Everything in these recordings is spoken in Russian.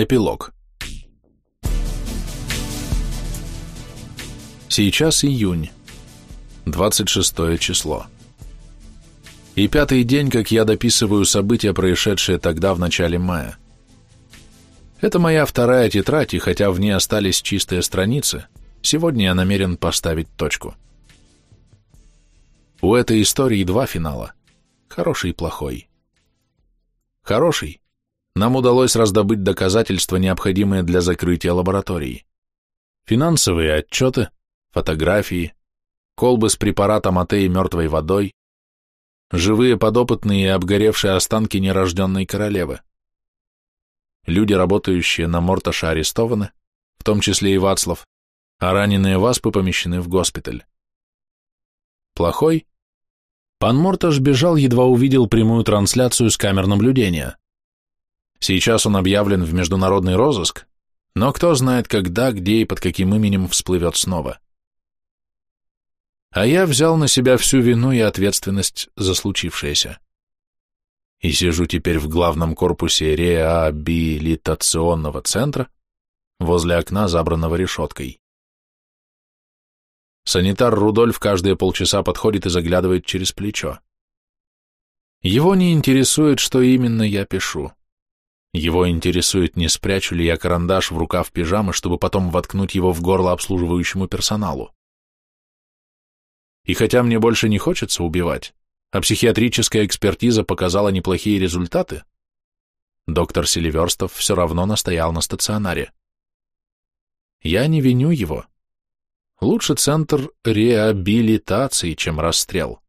Эпилог. Сейчас июнь, 26 число. И пятый день, как я дописываю события, происшедшие тогда в начале мая. Это моя вторая тетрадь, и хотя в ней остались чистые страницы, сегодня я намерен поставить точку. У этой истории два финала – хороший и плохой. Хороший нам удалось раздобыть доказательства, необходимые для закрытия лаборатории. Финансовые отчеты, фотографии, колбы с препаратом АТ и мертвой водой, живые подопытные и обгоревшие останки нерожденной королевы. Люди, работающие на Морташа, арестованы, в том числе и Вацлав, а раненые васпы помещены в госпиталь. Плохой? Пан Морташ бежал, едва увидел прямую трансляцию с камер наблюдения. Сейчас он объявлен в международный розыск, но кто знает, когда, где и под каким именем всплывет снова. А я взял на себя всю вину и ответственность за случившееся. И сижу теперь в главном корпусе реабилитационного центра, возле окна, забранного решеткой. Санитар Рудольф каждые полчаса подходит и заглядывает через плечо. Его не интересует, что именно я пишу. Его интересует, не спрячу ли я карандаш в рукав пижамы, чтобы потом воткнуть его в горло обслуживающему персоналу. И хотя мне больше не хочется убивать, а психиатрическая экспертиза показала неплохие результаты, доктор Селиверстов все равно настоял на стационаре. Я не виню его. Лучше центр реабилитации, чем расстрел.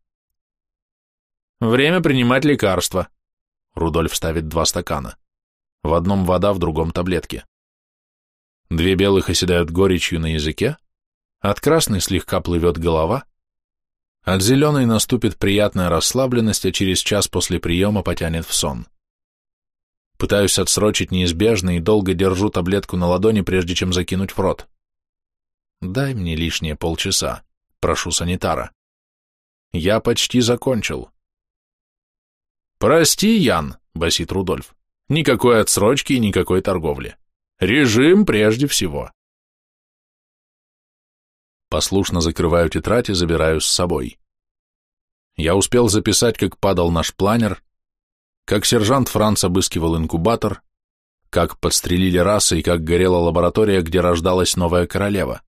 Время принимать лекарства. Рудольф ставит два стакана. В одном вода, в другом таблетки. Две белых оседают горечью на языке, от красной слегка плывет голова, от зеленой наступит приятная расслабленность, а через час после приема потянет в сон. Пытаюсь отсрочить неизбежное и долго держу таблетку на ладони, прежде чем закинуть в рот. Дай мне лишние полчаса, прошу санитара. Я почти закончил. Прости, Ян, басит Рудольф. Никакой отсрочки и никакой торговли. Режим прежде всего. Послушно закрываю тетрадь и забираю с собой. Я успел записать, как падал наш планер, как сержант Франц обыскивал инкубатор, как подстрелили расы и как горела лаборатория, где рождалась новая королева.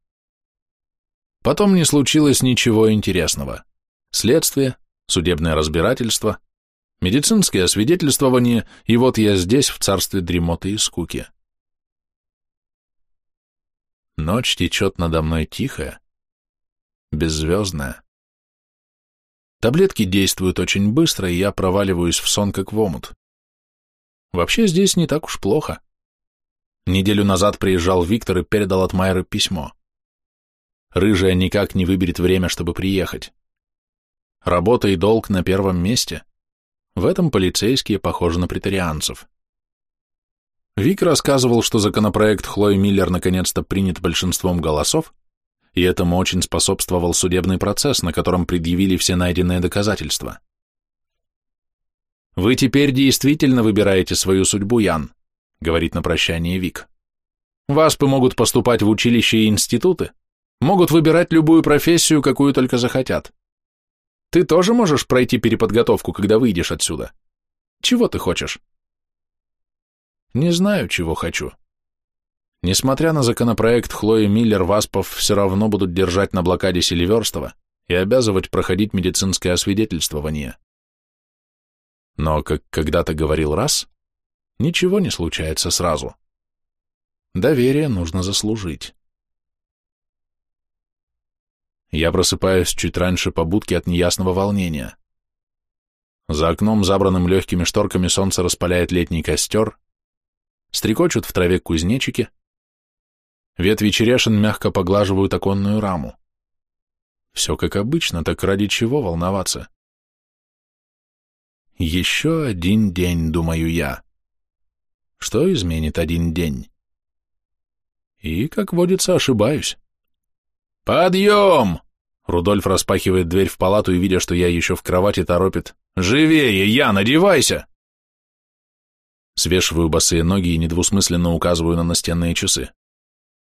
Потом не случилось ничего интересного. Следствие, судебное разбирательство — медицинское освидетельствование, и вот я здесь, в царстве дремоты и скуки. Ночь течет надо мной тихая, беззвездная. Таблетки действуют очень быстро, и я проваливаюсь в сон, как в омут. Вообще здесь не так уж плохо. Неделю назад приезжал Виктор и передал от Майеры письмо. Рыжая никак не выберет время, чтобы приехать. Работа и долг на первом месте. В этом полицейские похожи на претарианцев. Вик рассказывал, что законопроект Хлои Миллер наконец-то принят большинством голосов, и этому очень способствовал судебный процесс, на котором предъявили все найденные доказательства. «Вы теперь действительно выбираете свою судьбу, Ян», — говорит на прощание Вик. «Васпы могут поступать в училище и институты, могут выбирать любую профессию, какую только захотят. Ты тоже можешь пройти переподготовку, когда выйдешь отсюда? Чего ты хочешь? Не знаю, чего хочу. Несмотря на законопроект, Хлои Миллер Васпов все равно будут держать на блокаде Селиверстова и обязывать проходить медицинское освидетельствование. Но, как когда-то говорил раз, ничего не случается сразу. Доверие нужно заслужить. Я просыпаюсь чуть раньше побудки от неясного волнения. За окном, забранным легкими шторками, солнце распаляет летний костер, стрекочут в траве кузнечики, ветви черешин мягко поглаживают оконную раму. Все как обычно, так ради чего волноваться? Еще один день, думаю я. Что изменит один день? И, как водится, ошибаюсь. «Подъем!» Рудольф распахивает дверь в палату и, видя, что я еще в кровати, торопит. «Живее, Ян, одевайся!» Свешиваю босые ноги и недвусмысленно указываю на настенные часы.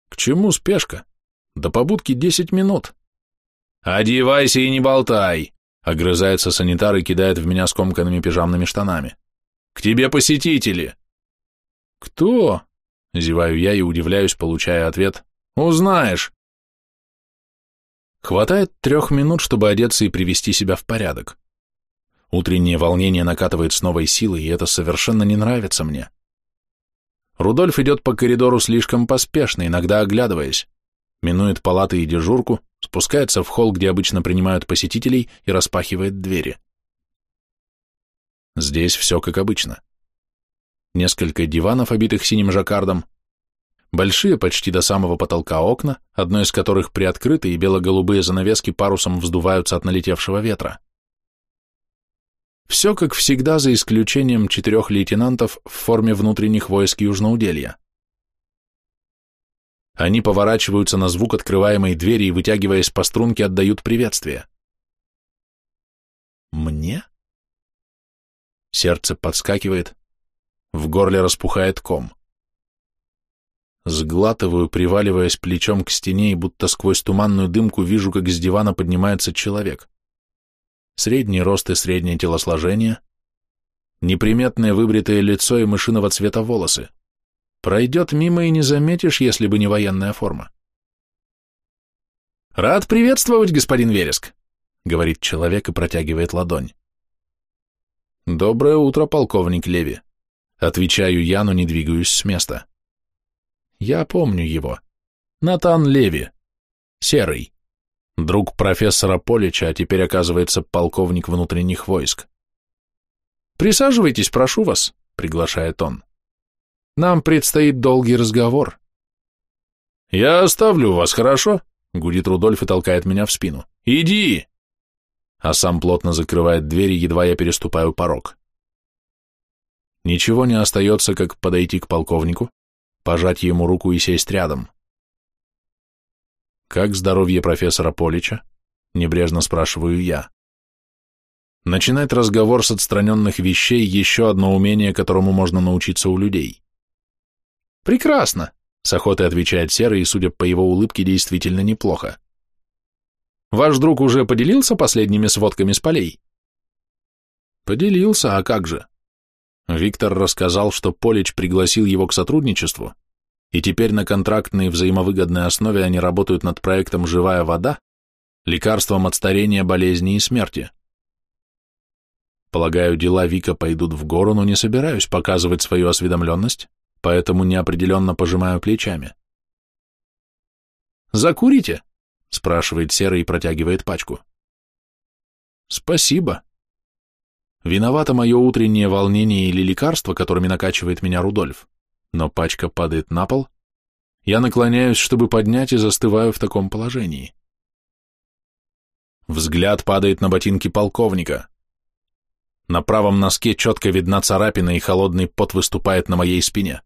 К чему спешка? До побудки десять минут. Одевайся и не болтай, огрызается санитар и кидает в меня скомканными пижамными штанами. К тебе посетители. Кто? Зеваю я и удивляюсь, получая ответ. Узнаешь. Хватает трех минут, чтобы одеться и привести себя в порядок. Утреннее волнение накатывает с новой силой, и это совершенно не нравится мне. Рудольф идет по коридору слишком поспешно, иногда оглядываясь, минует палаты и дежурку, спускается в холл, где обычно принимают посетителей, и распахивает двери. Здесь все как обычно. Несколько диванов, обитых синим жаккардом, большие почти до самого потолка окна, одно из которых приоткрыто, и бело-голубые занавески парусом вздуваются от налетевшего ветра. Все как всегда, за исключением четырех лейтенантов в форме внутренних войск Южноуделья. Они поворачиваются на звук открываемой двери и, вытягиваясь по струнке, отдают приветствие. Мне? Сердце подскакивает, в горле распухает ком. Сглатываю, приваливаясь плечом к стене, и будто сквозь туманную дымку вижу, как с дивана поднимается человек средний рост и среднее телосложение, неприметное выбритое лицо и мышиного цвета волосы. Пройдет мимо и не заметишь, если бы не военная форма. «Рад приветствовать, господин Вереск», — говорит человек и протягивает ладонь. «Доброе утро, полковник Леви», — отвечаю я, но не двигаюсь с места. Я помню его. Натан Леви. Серый друг профессора Полича, а теперь оказывается полковник внутренних войск. «Присаживайтесь, прошу вас», — приглашает он. «Нам предстоит долгий разговор». «Я оставлю вас, хорошо?» — гудит Рудольф и толкает меня в спину. «Иди!» А сам плотно закрывает двери, едва я переступаю порог. Ничего не остается, как подойти к полковнику, пожать ему руку и сесть рядом. «Как здоровье профессора Полича?» — небрежно спрашиваю я. Начинать разговор с отстраненных вещей — еще одно умение, которому можно научиться у людей. «Прекрасно», — с охотой отвечает Серый, и, судя по его улыбке, действительно неплохо. «Ваш друг уже поделился последними сводками с полей?» «Поделился, а как же?» Виктор рассказал, что Полич пригласил его к сотрудничеству, и теперь на контрактной взаимовыгодной основе они работают над проектом «Живая вода», лекарством от старения, болезни и смерти. Полагаю, дела Вика пойдут в гору, но не собираюсь показывать свою осведомленность, поэтому неопределенно пожимаю плечами. «Закурите?» — спрашивает Серый и протягивает пачку. «Спасибо», Виновато мое утреннее волнение или лекарство, которыми накачивает меня Рудольф но пачка падает на пол. Я наклоняюсь, чтобы поднять, и застываю в таком положении. Взгляд падает на ботинки полковника. На правом носке четко видна царапина, и холодный пот выступает на моей спине.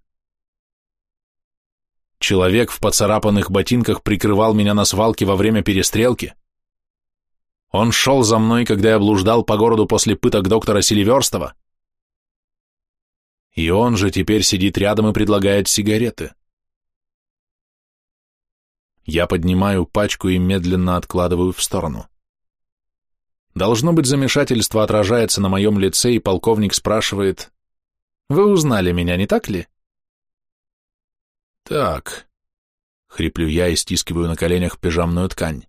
Человек в поцарапанных ботинках прикрывал меня на свалке во время перестрелки. Он шел за мной, когда я блуждал по городу после пыток доктора Селиверстова. И он же теперь сидит рядом и предлагает сигареты. Я поднимаю пачку и медленно откладываю в сторону. Должно быть, замешательство отражается на моем лице, и полковник спрашивает, «Вы узнали меня, не так ли?» «Так», — хриплю я и стискиваю на коленях пижамную ткань.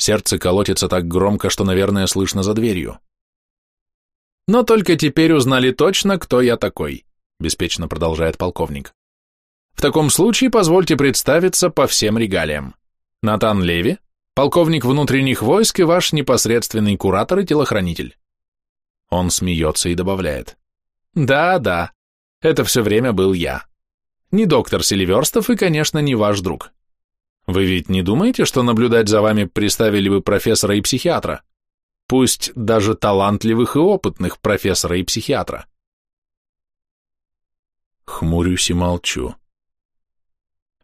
Сердце колотится так громко, что, наверное, слышно за дверью. Но только теперь узнали точно, кто я такой, беспечно продолжает полковник. В таком случае позвольте представиться по всем регалиям. Натан Леви, полковник внутренних войск и ваш непосредственный куратор и телохранитель. Он смеется и добавляет. Да, да, это все время был я. Не доктор Селиверстов и, конечно, не ваш друг. Вы ведь не думаете, что наблюдать за вами приставили бы профессора и психиатра? пусть даже талантливых и опытных профессора и психиатра. Хмурюсь и молчу.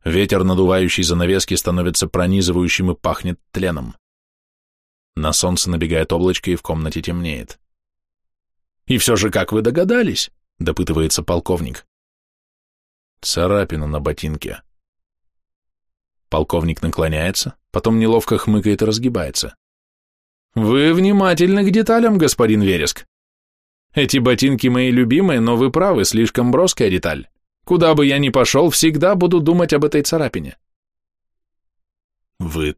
Ветер, надувающий занавески, становится пронизывающим и пахнет тленом. На солнце набегает облачко, и в комнате темнеет. «И все же, как вы догадались?» — допытывается полковник. Царапина на ботинке. Полковник наклоняется, потом неловко хмыкает и разгибается. «Вы внимательны к деталям, господин Вереск. Эти ботинки мои любимые, но вы правы, слишком броская деталь. Куда бы я ни пошел, всегда буду думать об этой царапине». «Вы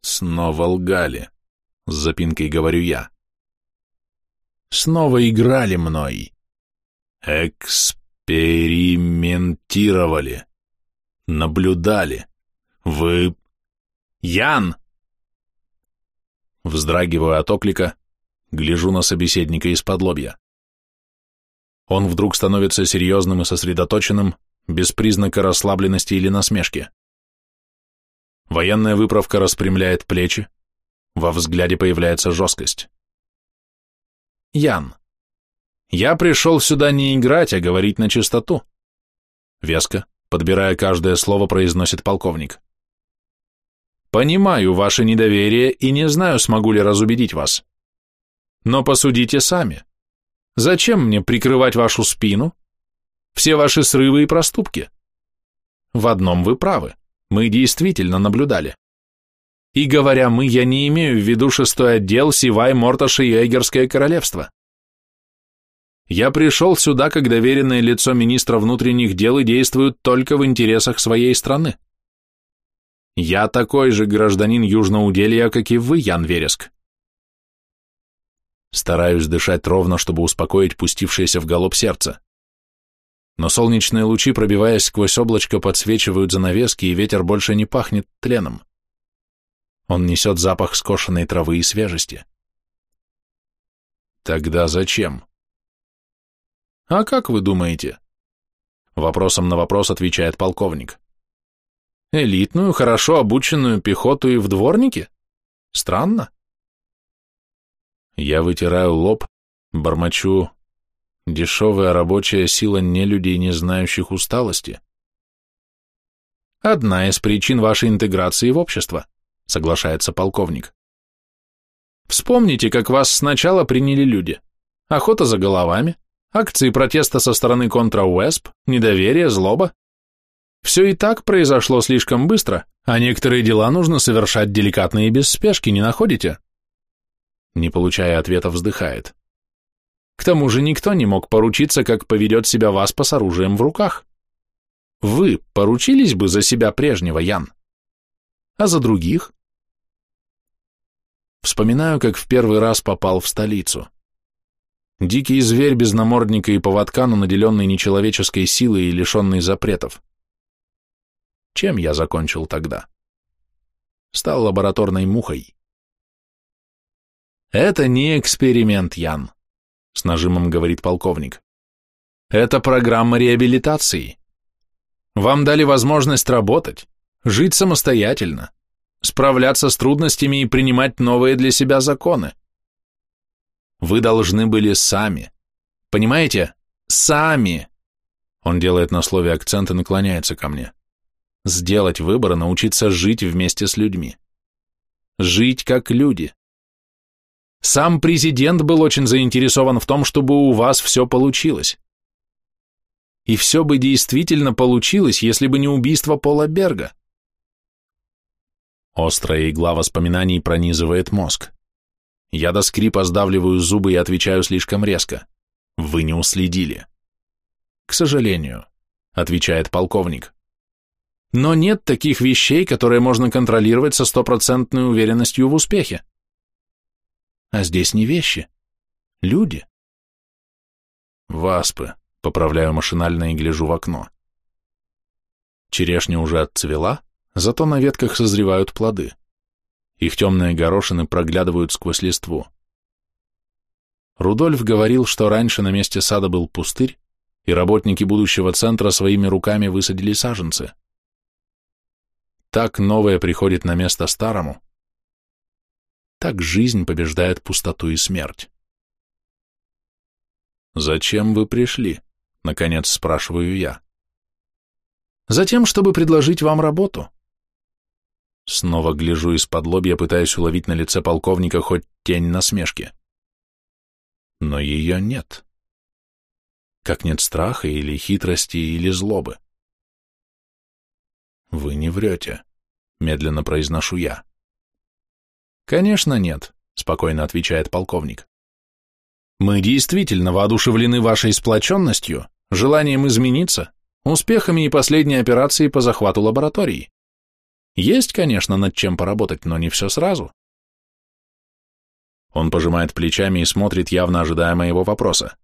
снова лгали», — с запинкой говорю я. «Снова играли мной. Экспериментировали. Наблюдали. Вы... Ян!» Вздрагиваю от оклика, гляжу на собеседника из-под лобья. Он вдруг становится серьезным и сосредоточенным, без признака расслабленности или насмешки. Военная выправка распрямляет плечи, во взгляде появляется жесткость. Ян, я пришел сюда не играть, а говорить на чистоту. Веско, подбирая каждое слово, произносит полковник. Понимаю ваше недоверие и не знаю, смогу ли разубедить вас. Но посудите сами. Зачем мне прикрывать вашу спину? Все ваши срывы и проступки. В одном вы правы. Мы действительно наблюдали. И говоря «мы», я не имею в виду шестой отдел, Сивай, Морташ и Эгерское королевство. Я пришел сюда как доверенное лицо министра внутренних дел и действую только в интересах своей страны. Я такой же гражданин Южноуделья, как и вы, Ян Вереск. Стараюсь дышать ровно, чтобы успокоить пустившееся в галоп сердце. Но солнечные лучи, пробиваясь сквозь облачко, подсвечивают занавески, и ветер больше не пахнет тленом. Он несет запах скошенной травы и свежести. Тогда зачем? А как вы думаете? Вопросом на вопрос отвечает полковник. Элитную, хорошо обученную пехоту и в дворнике? Странно. Я вытираю лоб, бормочу дешевая рабочая сила нелюдей, не знающих усталости. Одна из причин вашей интеграции в общество, соглашается полковник. Вспомните, как вас сначала приняли люди. Охота за головами, акции протеста со стороны контра-УЭСП, недоверие, злоба. Все и так произошло слишком быстро, а некоторые дела нужно совершать деликатно и без спешки, не находите? Не получая ответа, вздыхает. К тому же никто не мог поручиться, как поведет себя Васпа с оружием в руках. Вы поручились бы за себя прежнего, Ян? А за других? Вспоминаю, как в первый раз попал в столицу. Дикий зверь без намордника и поводка, но наделенный нечеловеческой силой и лишенный запретов. Чем я закончил тогда? Стал лабораторной мухой. Это не эксперимент, Ян, с нажимом говорит полковник. Это программа реабилитации. Вам дали возможность работать, жить самостоятельно, справляться с трудностями и принимать новые для себя законы. Вы должны были сами. Понимаете? Сами. Он делает на слове акцент и наклоняется ко мне сделать выбор и научиться жить вместе с людьми. Жить как люди. Сам президент был очень заинтересован в том, чтобы у вас все получилось. И все бы действительно получилось, если бы не убийство Пола Берга. Острая игла воспоминаний пронизывает мозг. Я до скрипа сдавливаю зубы и отвечаю слишком резко. Вы не уследили. К сожалению, отвечает полковник. Но нет таких вещей, которые можно контролировать со стопроцентной уверенностью в успехе. А здесь не вещи. Люди. Васпы. Поправляю машинально и гляжу в окно. Черешня уже отцвела, зато на ветках созревают плоды. Их темные горошины проглядывают сквозь листву. Рудольф говорил, что раньше на месте сада был пустырь, и работники будущего центра своими руками высадили саженцы. Так новое приходит на место старому. Так жизнь побеждает пустоту и смерть. «Зачем вы пришли?» — наконец спрашиваю я. «Затем, чтобы предложить вам работу». Снова гляжу из-под лобья, пытаясь уловить на лице полковника хоть тень насмешки. Но ее нет. как нет страха или хитрости или злобы. Вы не врете, медленно произношу я. Конечно, нет, спокойно отвечает полковник. Мы действительно воодушевлены вашей сплоченностью, желанием измениться, успехами и последней операцией по захвату лаборатории. Есть, конечно, над чем поработать, но не все сразу. Он пожимает плечами и смотрит, явно ожидая моего вопроса.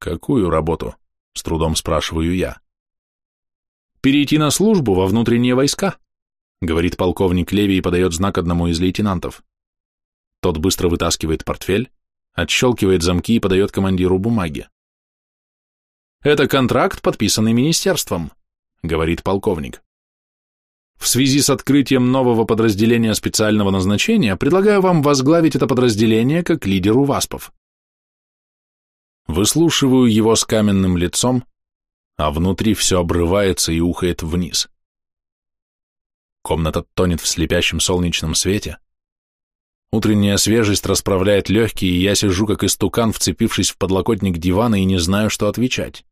«Какую работу?» — с трудом спрашиваю я. «Перейти на службу во внутренние войска», — говорит полковник Леви и подает знак одному из лейтенантов. Тот быстро вытаскивает портфель, отщелкивает замки и подает командиру бумаги. «Это контракт, подписанный министерством», — говорит полковник. В связи с открытием нового подразделения специального назначения предлагаю вам возглавить это подразделение как лидеру ВАСПов. Выслушиваю его с каменным лицом, а внутри все обрывается и ухает вниз. Комната тонет в слепящем солнечном свете. Утренняя свежесть расправляет легкие, и я сижу как истукан, вцепившись в подлокотник дивана и не знаю, что отвечать.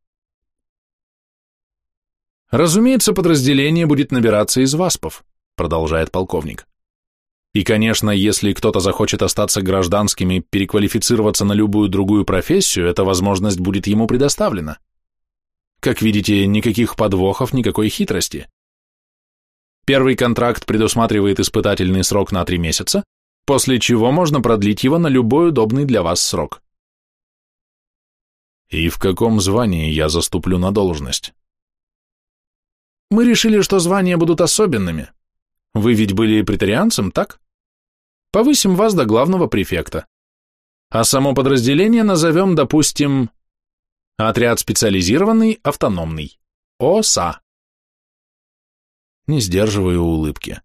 Разумеется, подразделение будет набираться из ВАСПов, продолжает полковник. И, конечно, если кто-то захочет остаться гражданским и переквалифицироваться на любую другую профессию, эта возможность будет ему предоставлена. Как видите, никаких подвохов, никакой хитрости. Первый контракт предусматривает испытательный срок на три месяца, после чего можно продлить его на любой удобный для вас срок. И в каком звании я заступлю на должность? Мы решили, что звания будут особенными. Вы ведь были претарианцем, так? Повысим вас до главного префекта. А само подразделение назовем, допустим, отряд специализированный автономный. ОСА. Не сдерживаю улыбки.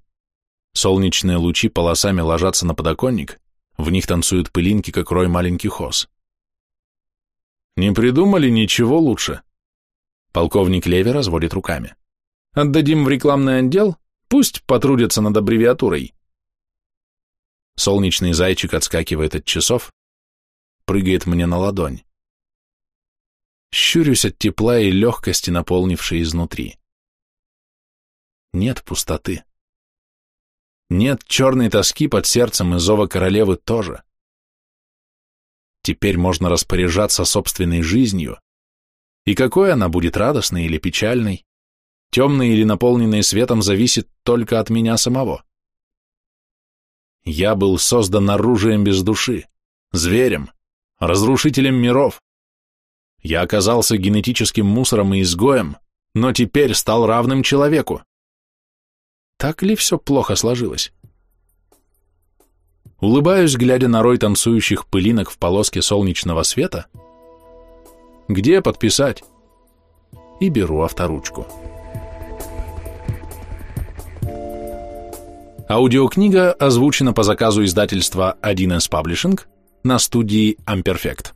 Солнечные лучи полосами ложатся на подоконник, в них танцуют пылинки, как рой маленьких ос. Не придумали ничего лучше. Полковник Леви разводит руками. Отдадим в рекламный отдел, пусть потрудятся над аббревиатурой. Солнечный зайчик отскакивает от часов, прыгает мне на ладонь. Щурюсь от тепла и легкости, наполнившей изнутри. Нет пустоты. Нет черной тоски под сердцем и зова королевы тоже. Теперь можно распоряжаться собственной жизнью, и какой она будет радостной или печальной, темной или наполненной светом, зависит только от меня самого. Я был создан оружием без души, зверем, разрушителем миров. Я оказался генетическим мусором и изгоем, но теперь стал равным человеку. Так ли все плохо сложилось? Улыбаюсь, глядя на рой танцующих пылинок в полоске солнечного света. Где подписать? И беру авторучку. Аудиокнига озвучена по заказу издательства 1С Publishing на студии Amperfect.